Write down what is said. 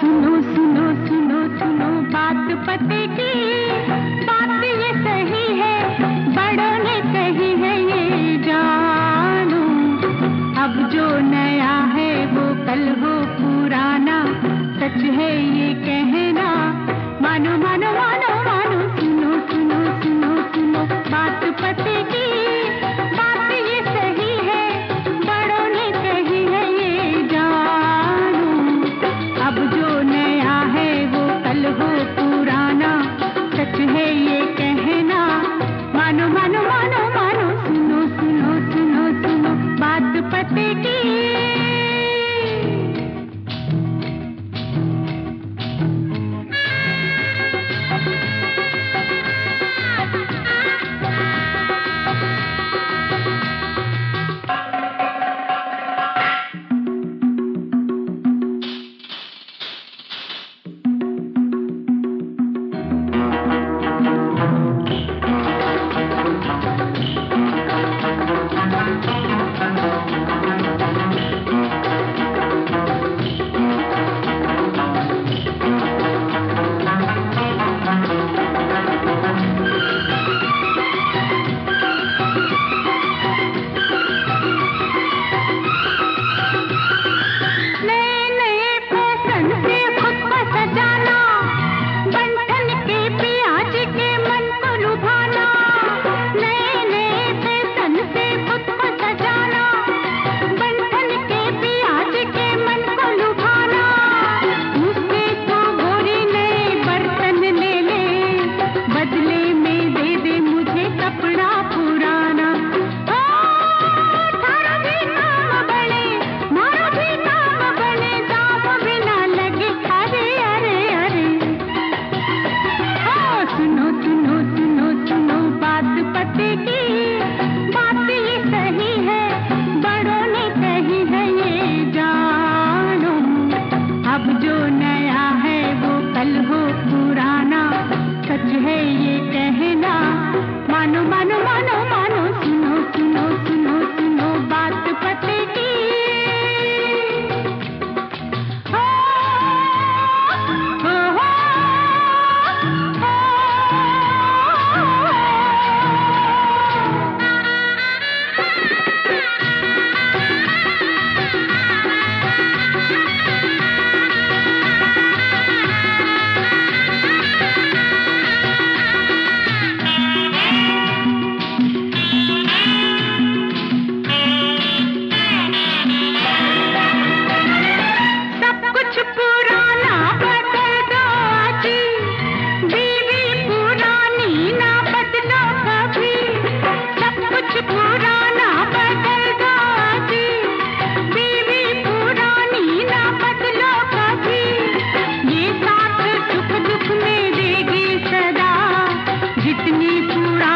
सुनो सुनो सुनो सुनो बात पते की। कहना मानो मा चूड़ा